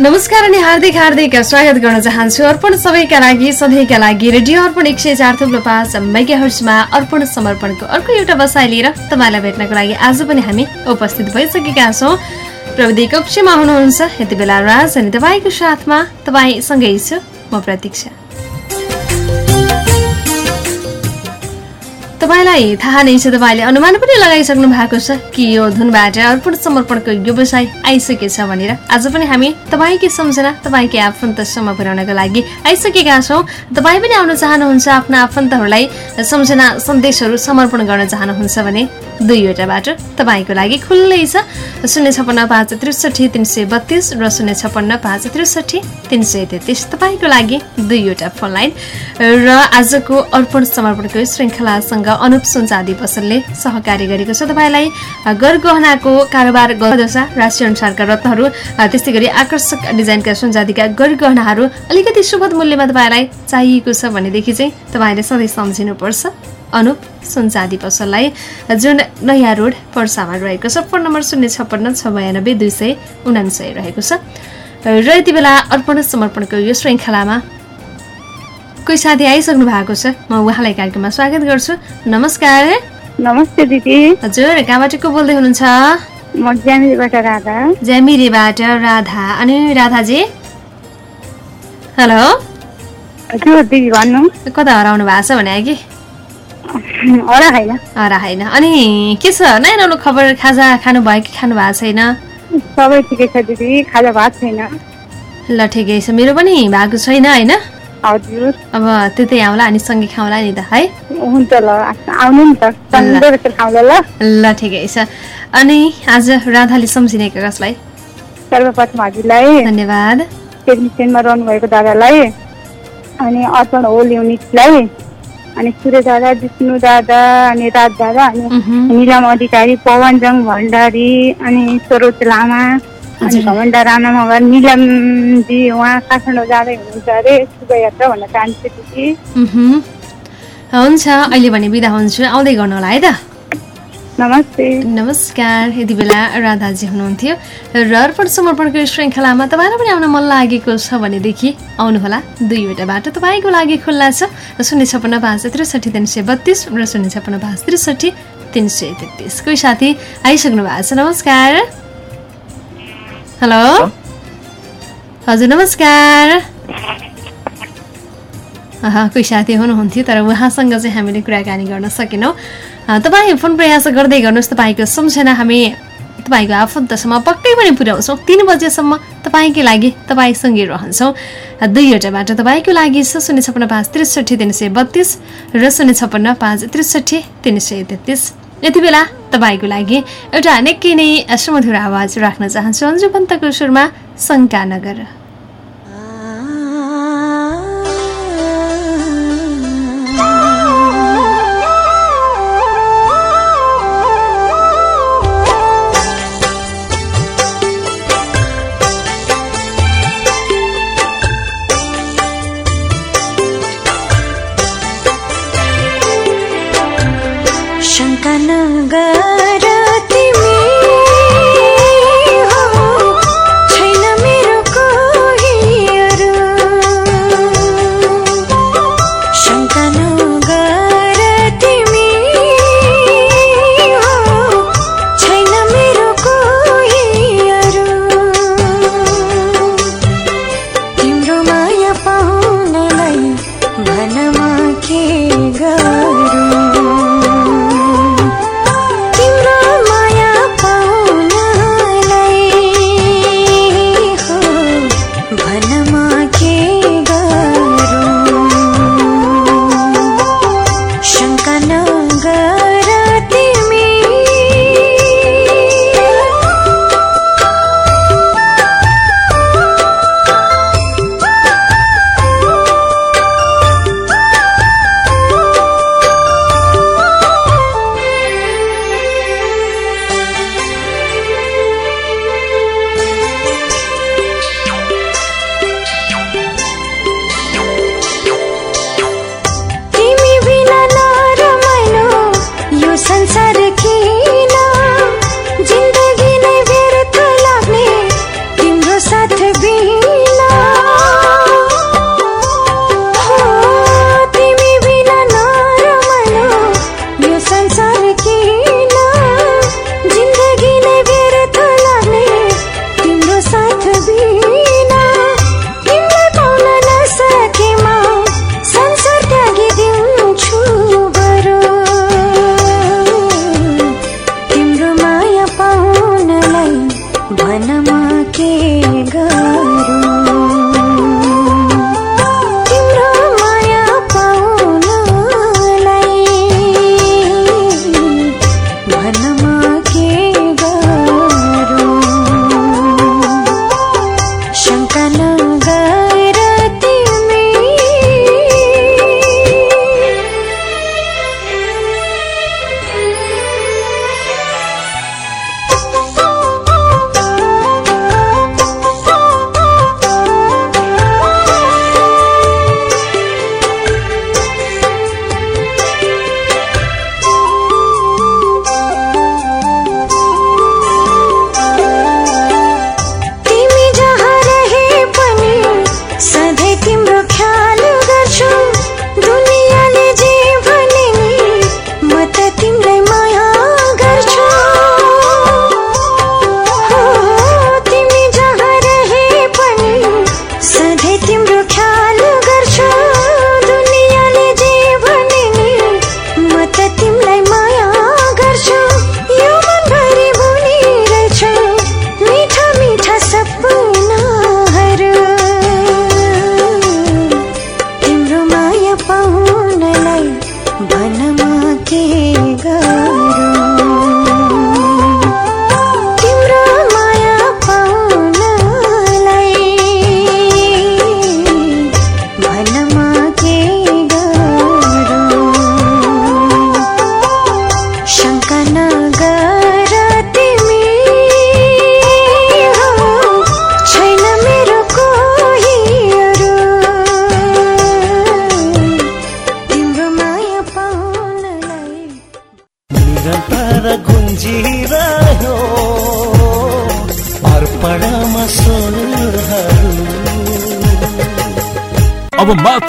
नमस्कार अनि हार्दिक हार्दिक स्वागत गर्न चाहन्छु अर्पण सबैका लागि सधैँका लागि रेडियो अर्पण एक सय चार थुप्रो पाँच अर्पण समर्पणको अर्को एउटा बसाइ लिएर तपाईँलाई भेट्नको लागि आज पनि हामी उपस्थित भइसकेका छौँ। प्रविधि कक्षमा हुनुहुन्छ यति बेला राज अनि तपाईँको साथमा तपाईँसँगै छु म प्रतीक्षा। तपाईँलाई थाहा नै छ तपाईँले अनुमान पनि लगाइसक्नु भएको छ कि यो धुनबाट अर्पण समर्पणको व्यवसाय आइसकेछ भनेर। आज पनि हामी तपाईँकै सम्झना तपाईँकै आफन्तसम्म पुर्याउनको लागि आइसकेका छौँ। तपाईँ पनि आउन चाहनुहुन्छ आफ्ना आफन्तहरूलाई सम्झना सन्देशहरू समर्पण गर्न चाहनुहुन्छ भने दुईवटा बाटो तपाईँको लागि खुल्लै छ। शून्य छपन्न पाँच त्रिसठी तिन सय बत्तिस र शून्य छपन्न पाँच त्रिसठी तिन सय तेत्तिस तपाईँको लागि दुईवटा फोन लाइन र आजको अर्पण समर्पणको श्रृङ्खलासँग अनुप सुनचादी पसलले सहकारी गरेको छ। तपाईँलाई गरगहनाको कारोबार गर्दछा राशि अनुसारका रत्नहरू त्यस्तै गरी आकर्षक डिजाइनका सुनचादीका गरगहनाहरू अलिकति सुपथ मूल्यमा तपाईँलाई चाहिएको छ भनेदेखि चाहिँ तपाईँले सधैँ सम्झिनुपर्छ। अनुप सुनचादी पसललाई जुन नयाँ रोड पर्सामा रहेको छ फोन नम्बर शून्य छप्पन्न छ बयानब्बे दुई सय उनासय रहेको छ। र यति बेला अर्पण समर्पणको यो श्रृङ्खलामा कोही साथी आइसक्नु भएको छ म उहाँलाई कार्यक्रममा स्वागत गर्छु। नमस्कार। नमस्ते दिदी। हजुर कहाँबाट को बोल्दै हुनुहुन्छ? म ज्यामिरीबाट राधा। अनि राधाजी? हेलो? दिदी भन्नु। कता हराउनु भएको छ भने कि हरा होइन अनि के छ नयाँ नौलो खबर खाजा खानु भयो कि खानु भएको छैन सबै ठिकै छ दिदी खाजा भएको छैन ल ठिकै छ मेरो पनि भएको छैन होइन हजुर अब त्यतै आउँला अनि सँगै खाउँला नि त है हुन्छ ल आउनु नि त खाउँला ल ल ठिकै छ अनि आज राधाले सम्झिने कसलाई सर्वप्रथम हजुरलाई धन्यवाद टेक्निसियनमा रहनुभएको दादालाई अनि अर्पण होल युनिटलाई अनि सूर्य दादा विष्णु दादा अनि राज दादा अनि। निलम अधिकारी पवनजङ भण्डारी अनि सरोज लामा अनि। भवन्डा राणा मगर निलमजी उहाँ काठमाडौँ जाँदै हुनुहुन्छ अरे शुभयात्रा भन्न चाहन्छु दिदी। हुन्छ अहिले भने बिदा हुन्छु आउँदै गर्नु होला है त नमस्ते। नमस्कार यति बेला राधाजी हुनुहुन्थ्यो र अर्पण समर्पणको श्रृङ्खलामा तपाईँलाई पनि आउन मन लागेको छ भनेदेखि आउनुहोला। दुईवटा बाटो तपाईँको लागि खुल्ला छ। शून्य छपन्न पाँच त्रिसठी तिन सय बत्तिस र शून्य छपन्न पाँच त्रिसठी तिन सय तेत्तिस। कोही साथी आइसक्नु भएको छ? नमस्कार। हेलो। हजुर नमस्कार। कोही साथी हुनुहुन्थ्यो तर उहाँसँग चाहिँ हामीले कुराकानी गर्न सकेनौँ। तपाईँ फोन प्रयास गर्दै गर्नुहोस् तपाईँको सम्झना हामी तपाईँको आफन्तसम्म पक्कै पनि पुर्याउँछौँ। तिन बजेसम्म तपाईँकै लागि तपाईँसँगै रहन्छौँ। दुईवटा बाटो तपाईँको लागि छ शून्य छप्पन्न पाँच त्रिसठी तिन सय बत्तिस र शून्य छप्पन्न पाँच त्रिसठी तिन सय तेत्तिस। यति बेला तपाईँको लागि एउटा निकै नै सुमधुर आवाज राख्न चाहन्छु। अन्जु पन्तको सुरमा शङ्का नगर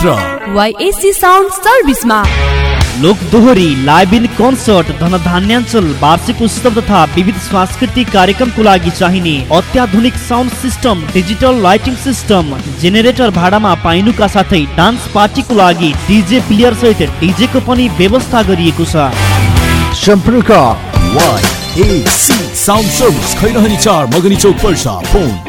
मात्र वाइएससी साउन्ड सर्भिसमा लोक दोहोरी लाइभ इन कन्सर्ट धनधान्याञ्चल वार्षिक उत्सव तथा विविध सांस्कृतिक कार्यक्रमको लागि चाहिने अत्याधुनिक sound system digital lighting system generator भाडामा पाइनुका साथै डान्स पार्टीको लागि डिजे प्लेयर सहित डिजेको पनि व्यवस्था गरिएको छ। सम्पर्क। वाइएसी साउन्ड सर्भिस खैरहनी चार मगनी चौक पर्सा फोन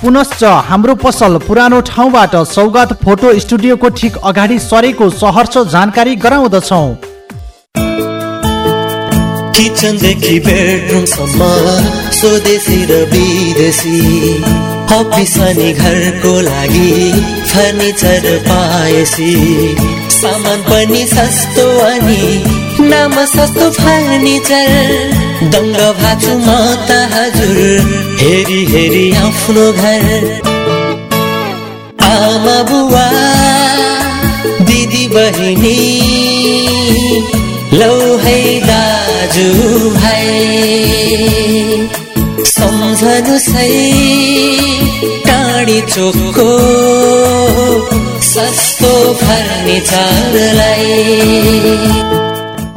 पुनश्च हाम्रो पसल पुरानो ठाउँबाट सौगात फोटो स्टुडियोको ठिक अगाडि सरेको सहर्ष जानकारी गराउँदछौ। किचनदेखि बेडरुमसम्म स्वदेशी र विदेशी अफिस अनि घरको लागि फर्निचर पाएसी। सामान पनि सस्तो अनि नाम सस्तो फर्निचर। दङ्ग भाछु म त हजुर हेरी हेरी आफ्नो घर। आमा बुवा दिदी बहिनी लौ है दाजु भाइ। सम्झनु सही टाढी चोकको सस्तो फर्निचरलाई।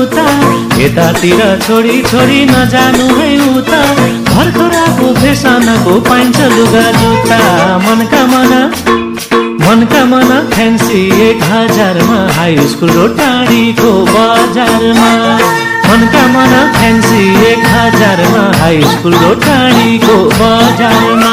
उता। यतातिर छोडी छोडी नजानु है उता। भर्खराको फेसनको पाइन्छ लुगा जुत्ता। मनका मना मनका मना फ्यान्सी एक हजारमा। हाई स्कुल र टाढीको बजारमा। मनका मना फ्यान्सी एक हजारमा। हाई स्कुल र टाढीको बजारमा।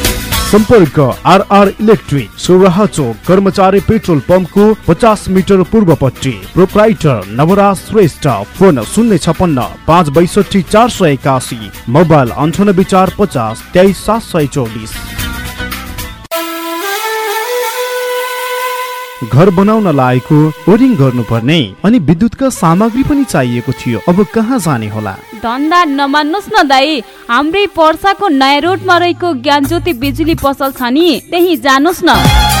सम्पर्क आरआर इलेक्ट्रिक सोराहा चोक कर्मचारी पेट्रोल पम्पको पचास मिटर पूर्वपट्टि। प्रोप्राइटर नवराज श्रेष्ठ फोन शून्य छपन्न पाँच बैसठी चार सय एकासी मोबाइल अन्ठानब्बे चार पचास तेइस सात सय चौबिस। घर बनाउन लागेको ओरिङ गर्नुपर्ने अनि विद्युतका सामग्री पनि चाहिएको थियो। अब कहाँ जाने होला? धन्दा नमान्नुहोस् न दाई। हाम्रै पर्साको नयाँ रोडमा रहेको ज्ञान ज्योति बिजुली पसल छ नि त्यही जानुहोस् न।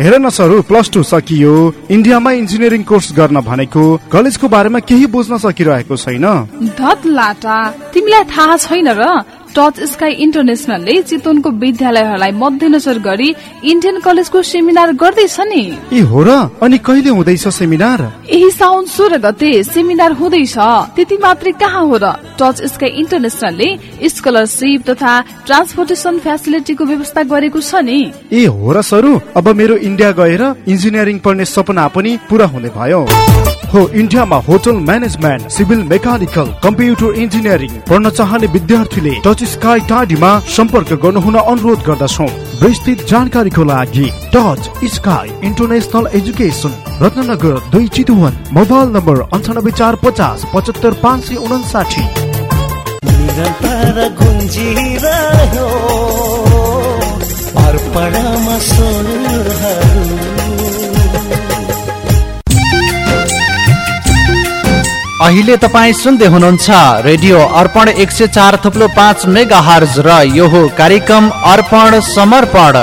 हेर न सर प्लस टू सकियो। इन्डियामा इन्जिनियरिङ कोर्स गर्न भनेको कलेजको बारेमा केही बुझ्न सकिरहेको छैन। धत लाटा तिमीलाई थाहा छैन र टच स्काई इन्टरनेसनलले चितवनको विद्यालयहरूलाई मध्यनजर गरी इन्डियन कलेजको सेमिनार गर्दैछ नि। ए हो र? अनि कहिले हुँदैछ सेमिनार यही साउन सोह्र गते सेमिनार हुँदैछ। त्यति मात्रै कहाँ हो र? टच स्काई इन्टरनेसनलले स्कलरसिप तथा ट्रान्सपोर्टेसन फेसिलिटीको व्यवस्था गरेको छ नि। ए हो र सरू? अब मेरो इन्डिया गएर इन्जिनियरिङ पढ्ने सपना पनि पूरा हुने भयो। हो इन्डियामा hotel management civil mechanical computer engineering पढ्न चाहने विद्यार्थीले टच स्काई टाढीमा सम्पर्क गर्नुहुन अनुरोध गर्दछौ। विस्तृत जानकारीको लागि touch sky international education Ratnanagar दुई चितुवन मोबाइल नम्बर अन्ठानब्बे चार पचास पचहत्तर पाँच सय उनासाठी अर्पणमा अहिले तपाईँ सुन्दै हुनुहुन्छ रेडियो अर्पण एक सय चार थुप्लो पाँच मेगा हर्ज र यो हो कार्यक्रम अर्पण समर्पण।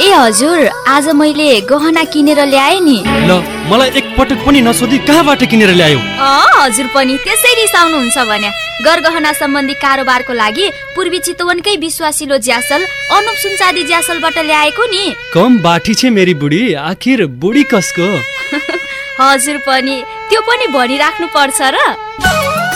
ए हजुर आज मैले गहना किनेर ल्याएँ नि। ल मलाई एकपटक पनि नसोधी कहाँबाट किनेर ल्यायो? अँ हजुर पनि त्यसै रिसाउनुहुन्छ भने। गरगहना सम्बन्धी कारोबारको लागि पूर्वी चितवनकै विश्वासिलो ज्यासल अनुप सुनचादी ज्यासलबाट ल्याएको नि। कम बाठी छे मेरी बुढी आखिर बुढी कसको? हजुर पनि त्यो पनि भनिराख्नु पर्छ र।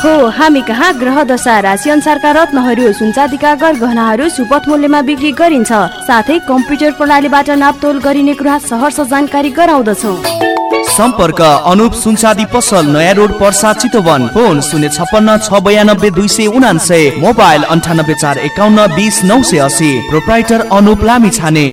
हो हामी कहाँ ग्रह दशा राशि अनुसारका रत्नहरू सुनचाँदीका गरगहनाहरू सुपथ मूल्यमा बिक्री गरिन्छ। साथै कम्प्युटर प्रणालीबाट नापतोल गरिने कुरा सहर्ष जानकारी गराउँदछौ। सम्पर्क अनुप सुनसादी पसल नयाँ रोड पर्सा चितवन। फोन शून्य छप्पन्न छ बयानब्बे दुई सय उनान्सय मोबाइल अन्ठानब्बे चार एकाउन्न बिस नौ सय असी प्रोप्राइटर अनुप लामी छाने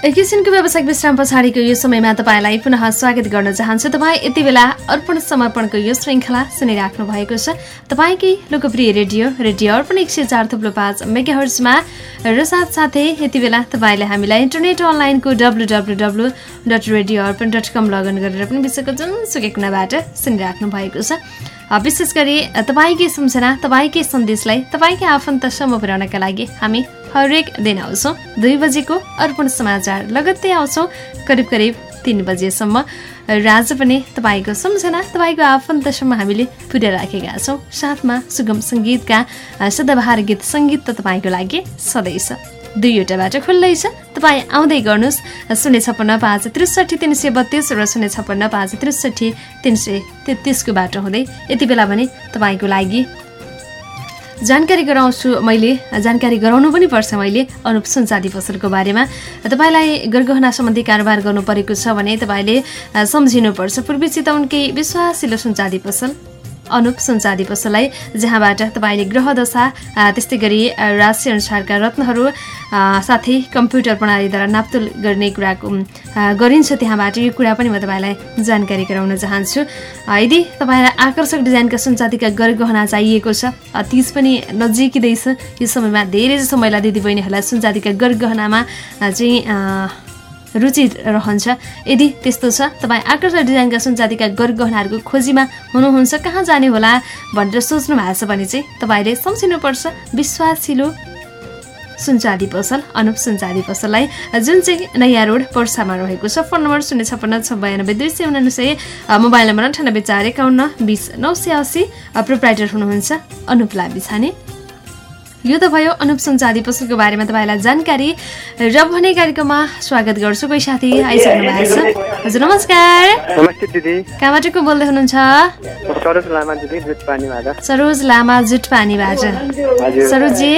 एकैछिनको व्यावसायिक विश्राम पछाडिको यो समयमा तपाईँलाई पुनः स्वागत गर्न चाहन्छु। तपाईँ यति बेला अर्पण समर्पणको यो श्रृङ्खला सुनिराख्नु भएको छ। तपाईँकै लोकप्रिय रेडियो रेडियो अर्पण एक सय चार थुप्रो पाँच मेगाहर्समा र साथसाथै यति बेला तपाईँले हामीलाई इन्टरनेट अनलाइनको W W W dot radio Arpan dot com login गरेर पनि विश्वको जुनसुकै कुनाबाट सुनिराख्नु भएको छ। विशेष गरी तपाईँकै सम्झना तपाईँकै सन्देशलाई तपाईँकै आफन्तसम्म पुर्याउनका लागि हामी हरेक दिन आउँछौँ। दुई बजेको अर्पण समाचार लगत्तै आउँछौँ। करिब करिब तिन बजेसम्म। र आज पनि तपाईँको सम्झना तपाईँको आफन्तसम्म हामीले पुर्याइराखेका छौँ। साथमा सुगम सङ्गीतका सदाबहार गीत सङ्गीत त तपाईँको लागि सधैँ छ। दुईवटा बाटो खुल्लै छ। तपाईँ आउँदै गर्नुहोस्। शून्य छप्पन्न पाँच त्रिसठी तिन सय बत्तिस र शून्य छप्पन्न पाँच त्रिसठी तिन सय तेत्तिसको बाटो हुँदै यति बेला भने तपाईँको लागि जानकारी गराउँछु मैले जानकारी गराउनु पनि पर्छ मैले अनुप सुनचादी पसलको बारेमा। तपाईँलाई गरगहना सम्बन्धी कारोबार गर्नु परेको छ भने तपाईँले सम्झिनुपर्छ। पूर्वी चितवनकै विश्वासिलो सुनचादी पसल अनुप सुनचादी पसललाई जहाँबाट तपाईँले ग्रह दशा त्यस्तै गरी राशि अनुसारका रत्नहरू साथै कम्प्युटर प्रणालीद्वारा नाप्तोल गर्ने कुराको गरिन्छ त्यहाँबाट। यो कुरा पनि म तपाईँलाई जानकारी गराउन चाहन्छु। यदि तपाईँलाई आकर्षक डिजाइनका सुनचाँदीका गरगहना चाहिएको छ तिज पनि नजिकिँदैछ। यो समयमा धेरै जसो महिला दिदीबहिनीहरूलाई सुनचाँदीका गरगहनामा चाहिँ रुचि रहन्छ यदि त्यस्तो छ तपाईँ आकर्षक डिजाइनका सुनचाँदीका गरगहनाहरूको खोजीमा हुनुहुन्छ कहाँ जाने होला भनेर सोच्नु भएको छ भने चाहिँ तपाईँले सम्झिनुपर्छ। विश्वासिलो सुनचाँदी पसल अनुप सुनचाँदी पसललाई जुन चाहिँ नयाँ रोड पर्सामा रहेको छ। फोन नम्बर शून्य छप्पन्न छ बयानब्बे दुई सय उनासय मोबाइल नम्बर अन्ठानब्बे चार एकाउन्न बिस नौ सय असी प्रोप्राइटर हुनुहुन्छ अनुप लाबी छाने यो त भयो अनुप सुनचाँदी पसलको बारेमा तपाईँलाई जानकारी र भने कार्यक्रममा स्वागत गर्छु कोही साथी आइसक्नु भएको छ। हजुर नमस्कार। कहाँबाट को बोल्दै हुनुहुन्छ? सरोज लामा दिदी जुटपानीबाट सरोज लामा जुटपानीबाट। सरोजी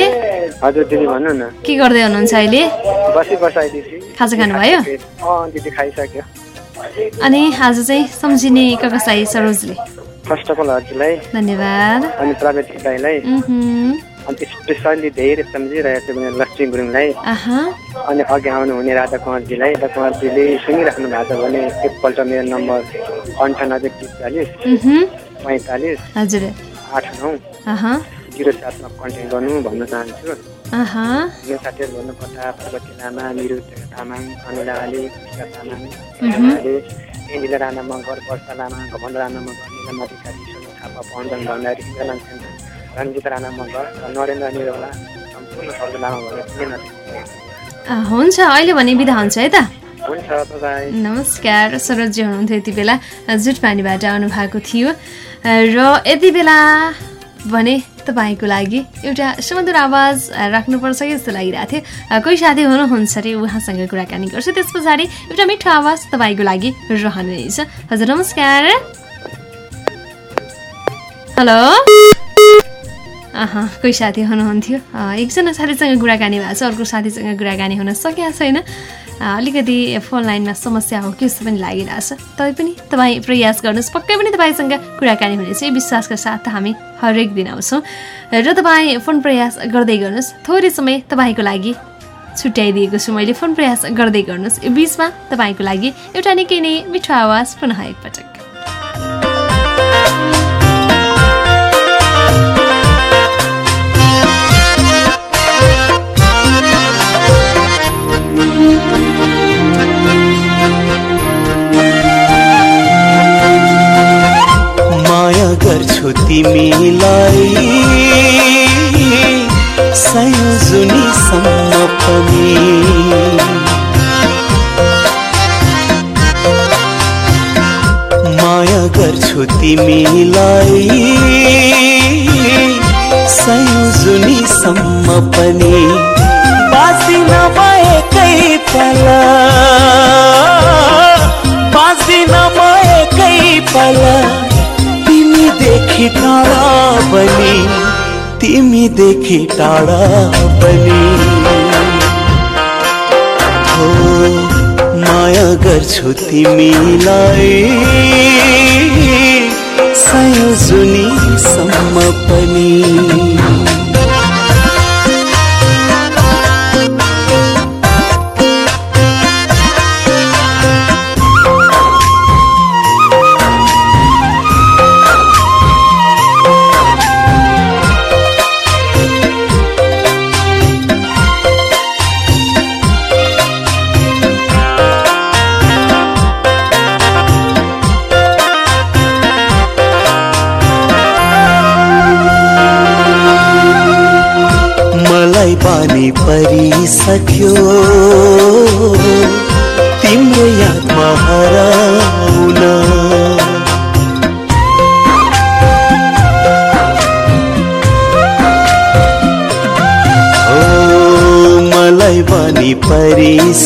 हजुर दिदी भन्नु न। के गर्दै हुनुहुन्छ अहिले? खाजा खानुभयो अनि आज चाहिँ सम्झिने कसलाई सरोजले? फर्स्ट अफ अल हजुरलाई धन्यवाद। अनि दाईलाई। अनि स्पेसल्ली धेरै सम्झिरहेको छु भने लक्ष्मी गुरुङलाई अनि अघि आउनुहुने राधा कुमारजीलाई राधा कुमारजीले सुनिराख्नु भएको छ भने एकपल्ट मेरो नम्बर अन्ठानब्बे तिस चालिस पैँतालिस हजुर आठ नौ जिरो सातमा कन्ट्याक्ट गर्नु भन्न चाहन्छु अहँ, यो साथीहरू भन्नुपर्दा पार्वती लामा निरु तामाङ अनिला आली कृष्ण तामाङ एन्जिला राणा मगर वर्षा लामा घमण्ड राणा मगर काली सोनु थापा पवनजन भण्डारी रञ्जित राणा मगर र नरेन्द्र निरौला सम्पूर्ण शब्द लामा भनेर हुन्छ अहिले भने बिदा हुन्छ है त? नमस्कार सरोजी हुनुहुन्थ्यो यति बेला जुटपानीबाट आउनुभएको थियो। र यति बेला भने तपाईँको लागि एउटा सुमधुर आवाज राख्नुपर्छ कि जस्तो लागिरहेको थियो। कोही साथी हुनुहुन्छ अरे उहाँसँग कुराकानी गर्छु। त्यस पछाडि एउटा मिठो आवाज तपाईँको लागि रहनेछ हजुर नमस्कार। हेलो। कोही साथी हुनुहुन्थ्यो। एकजना साथीसँग कुराकानी भएको छ अर्को साथीसँग कुराकानी हुन सकेको छैन। अलिकति फोन लाइनमा समस्या हो कि जस्तो पनि लागिरहेछ। तै पनि तपाईँ प्रयास गर्नुहोस् पक्कै पनि तपाईँसँग कुराकानी हुनेछ विश्वासका साथ हामी हरेक दिन आउँछौँ। र तपाईँ फोन प्रयास गर्दै गर्नुहोस् थोरै समय तपाईँको लागि छुट्याइदिएको छु मैले। फोन प्रयास गर्दै गर्नुहोस् यो बिचमा तपाईँको लागि एउटा निकै नै मिठो आवाज पुनः एकपटक। गर्छु तिमीलाई। सय जुनीसम्म पनि। माया गर्छु तिमीलाई। सय जुनीसम्म पनि। बाँची नभएकै पल बाँची नभएकै पल देखि बनी तिमी देखि टाढा बनी। हो माया गर्छु तिमीलाई सय जुनीसम्म पनि।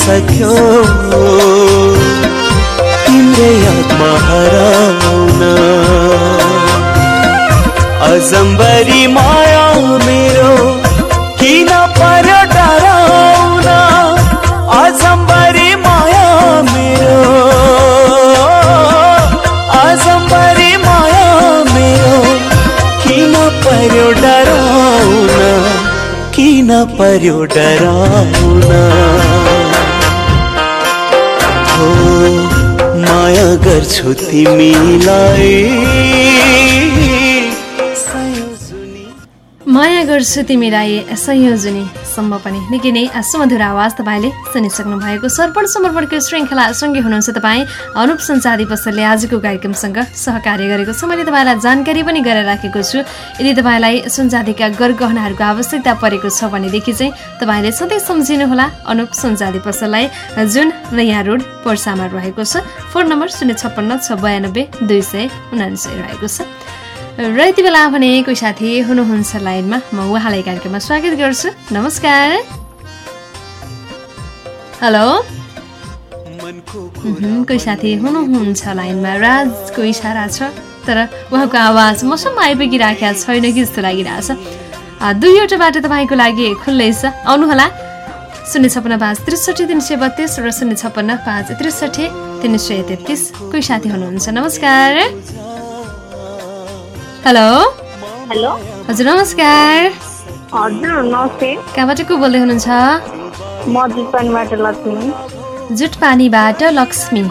परिसक्यो तिम्रो यादमा हराउन। अजम्बरी माया मेरो किन पर्यो डराउन? अजम्बरी माया मेरो अजम्बरी माया मेरो किन पर्यो डराउन? किन पर्यो डराउन? गर्छु तिमीलाई। माया गर्छु तिमीलाई संयोजनीसम्म पनि निकै नै सुमधुर आवाज तपाईँले सुनिसक्नु भएको सर्पण समर्पणको श्रृङ्खला सँगै हुनुहुन्छ तपाईँ अनुप सञ्चारी पसलले आजको कार्यक्रमसँग सहकार्य गरेको छ। मैले तपाईँलाई जानकारी पनि गरेर राखेको छु। यदि तपाईँलाई सुनजातिका गरगहनाहरूको आवश्यकता परेको छ भनेदेखि चाहिँ तपाईँले सधैँ सम्झिनुहोला अनुप सुनजाति पसललाई जुन नयाँ रोड पर्सामा रहेको छ। फोन नम्बर शून्य छप्पन्न छ बयानब्बे दुई सय उनान्सय रहेको छ। र यति बेला भने कोही साथी हुनुहुन्छ लाइनमा म उहाँलाई कार्यक्रममा स्वागत गर्छु। नमस्कार। हेलो। कोही साथी हुनुहुन्छ लाइनमा राजको इसारा छ तर उहाँको आवाज मसम्म आइपुगिराखेका छैन कि जस्तो लागिरहेछ दुईवटा बाटो तपाईँको लागि खुल्लै छ। आउनुहोला। शून्य छप्पन्न पाँच त्रिसठी तिन सय बत्तिस र शून्य छप्पन्न पाँच त्रिसठी तिन सय तेत्तिस। कोही साथी हुनुहुन्छ। नमस्कार। हेलो हेलो हजुर नमस्कार। हजुर नमस्ते। कहाँबाट को बोल्दै हुनुहुन्छ? म जुटपानीबाट लक्ष्मी। जुटपानीबाट लक्ष्मी।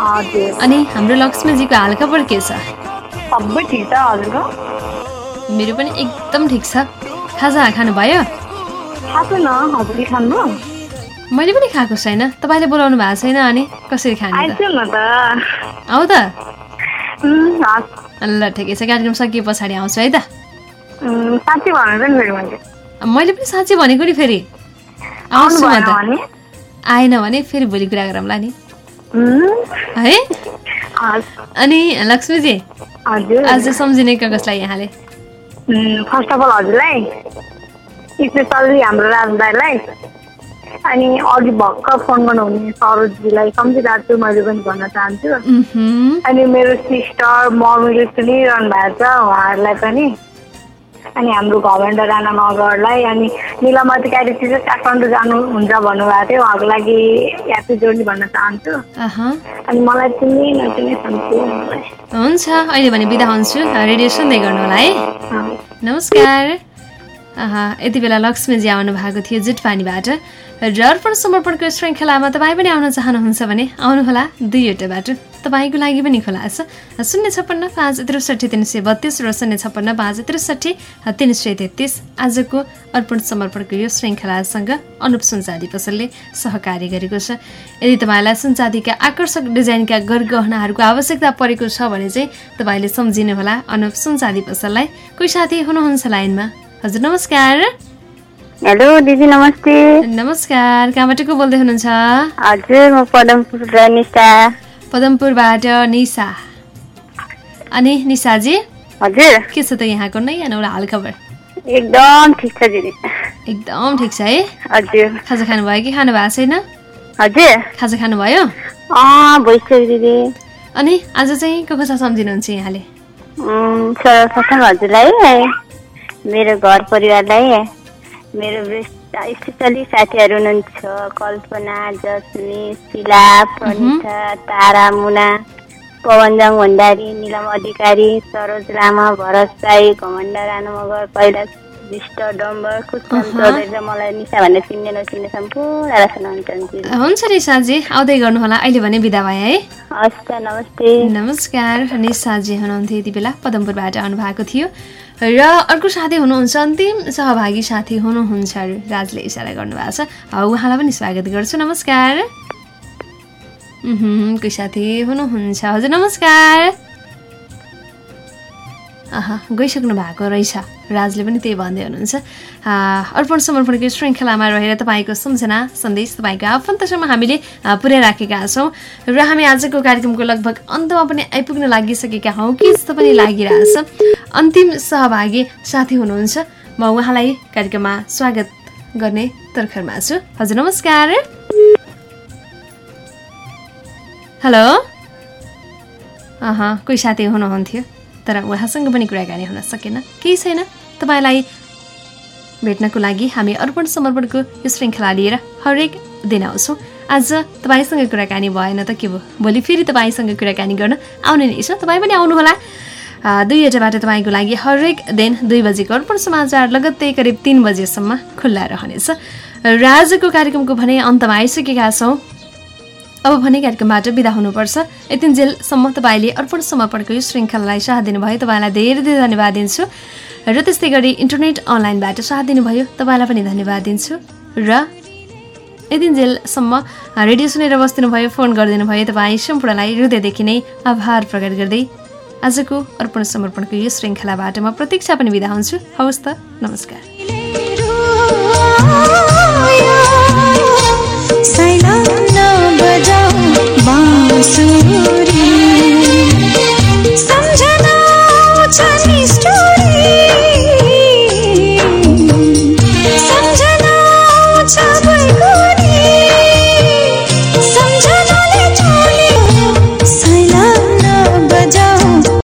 हजुर। अनि हाम्रो लक्ष्मीजीको हालखबर के छ? सबै ठिक छ हजुरको। मेरो पनि एकदम ठिक छ। खाजा खानुभयो? खाएको न हजुरले खानु मैले पनि खाएको छैन। तपाईँले बोलाउनु भएको छैन अनि कसरी खाने त? त। ल ठिकै छ। कार्यक्रम सकिए पछाडि आउँछु है त। मैले। मैले पनि साँच्चै भनेको नि फेरि। आउनु आउँछु म त। आएन भने फेरि भोलि कुरा गरौँला नि। है। अनि लक्ष्मीजी आज सम्झिने कसलाई यहाँले? फर्स्ट अफ अल हजुरलाई स्पेसल्ली हाम्रो राज दाईलाई अनि अघि भर्खर फोन गर्नुहुने सरोजजीलाई सम्झिरहेको छु मैले पनि भन्न चाहन्छु। अनि मेरो सिस्टर मम्मीले सुनिरहनु भएको छ उहाँहरूलाई पनि। अनि हाम्रो घमेन्ड राणा मगरलाई अनि निलमती कार्य चाहिँ काठमाडौँ जानुहुन्छ भन्नुभएको थियो। उहाँको लागि ह्याप्पी जोर्नी भन्न चाहन्छु। अनि मलाई चिन्ने नचिन्ने हुन्छ। अहिले भने बिदा हुन्छु। रेडियो सुन्दै गर्नु होला है। नमस्कार। आहा, यति बेला लक्ष्मीजी आउनु भएको थियो जुटपानीबाट र अर्पण समर्पणको श्रृङ्खलामा तपाईँ पनि आउन चाहनुहुन्छ भने आउनुहोला दुईवटा बाटो। तपाईँको लागि पनि खुला छ। शून्य छप्पन्न पाँच त्रिसठी तिन सय बत्तिस र शून्य छप्पन्न पाँच त्रिसठी तिन सय तेत्तिस। आजको अर्पण समर्पणको यो श्रृङ्खलासँग अनुप सुनचादी पसलले सहकार्य गरेको छ। यदि तपाईँलाई सुनचादीका आकर्षक डिजाइनका गरगहनाहरूको आवश्यकता परेको छ भने चाहिँ तपाईँले सम्झिनुहोला अनुप सुनचादी पसललाई। कोही साथी हुनुहुन्छ लाइनमा? हजुर नमस्कार। हेलो दिदी नमस्ते। नमस्कार कहाँबाट को बोल्दै हुनुहुन्छ? हजुर म पदमपुर निशा। पदमपुरबाट निशा। अनि निशाजी? हजुर। के छ त यहाँको नयाँ नौला हालखबर एकदम ठिक छ दिदी। एकदम ठिक छ है। हजुर। खाजा खानुभयो कि? खानु भएको छैन? हजुर। खाजा खानुभयो? भइसक्यो दिदी। अनि आज चाहिँ को कसो सम्झिनुहुन्छ यहाँले? हजुरलाई। मेरो घर परिवारलाई मेरो स्पेसली साथीहरू हुनुहुन्छ कल्पना जस्मी शिला प्रनिता तारा मुना पवनजङ भण्डारी निलम अधिकारी सरोज लामा भरत साई घमण्ड राणा मगर कैलाश सुनाउँछ हुन्छ निशाजी आउँदै गर्नुहोला। अहिले भने बिदा भए है। नमस्ते। नमस्कार निशाजी हुनुहुन्थ्यो यति बेला पदमपुरबाट आउनुभएको थियो। र अर्को साथी हुनुहुन्छ अन्तिम सहभागी साथी हुनुहुन्छ राजले इसारा गर्नुभएको छ। उहाँलाई पनि स्वागत गर्छु। नमस्कार। कोही साथी हुनुहुन्छ? हजुर नमस्कार। गइसक्नु भएको रहेछ। राजले पनि त्यही भन्दै हुनुहुन्छ। अर्पण समर्पणको श्रृङ्खलामा रहेर तपाईँको सम्झना सन्देश तपाईँको आफन्तसम्म हामीले पुर्याइराखेका छौँ। र हामी आजको कार्यक्रमको लगभग अन्तमा पनि आइपुग्न लागिसकेका हौँ। कि जस्तो पनि लागिरहेछ। अन्तिम सहभागी साथी हुनुहुन्छ। म उहाँलाई कार्यक्रममा स्वागत गर्ने तर्खरमा छु। हजुर नमस्कार। हेलो। अह कोही साथी हुनुहुन्थ्यो? तर उहाँसँग पनि कुराकानी हुन सकेन। केही छैन। तपाईँलाई भेट्नको लागि हामी अर्पण समर्पणको यो श्रृङ्खला लिएर हरेक दिन आउँछौँ। आज तपाईँसँग कुराकानी भएन त के भयो? भोलि फेरि तपाईँसँग कुराकानी गर्न आउने नै छ। तपाईँ पनि आउनुहोला। आ, दुईवटाबाट तपाईँको लागि हरेक दिन दुई बजेको अर्पण समाचार लगत्तै करिब तिन बजेसम्म खुल्ला रहनेछ। र आजको कार्यक्रमको भने अन्तमा आइसकेका छौँ। अब भने कार्यक्रमबाट बिदा हुनुपर्छ। यतिन्जेलसम्म तपाईँले अर्पण समर्पणको यो श्रृङ्खलालाई साथ दिनुभयो। तपाईँलाई धेरै धेरै धन्यवाद दिन्छु। र त्यस्तै गरी इन्टरनेट अनलाइनबाट साथ दिनुभयो। तपाईँलाई पनि धन्यवाद दिन्छु। र यतिन्जेलसम्म रेडियो सुनेर बस्दिनुभयो फोन गरिदिनु भयो तपाईँ सम्पूर्णलाई हृदयदेखि नै आभार प्रकट गर्दै आजको अर्पण समर्पणको यो श्रृङ्खलाबाट म प्रतीक्षा पनि बिदा हुन्छु। हवस् त नमस्कार। सुरी। सम्झना छ नि स्टोरी।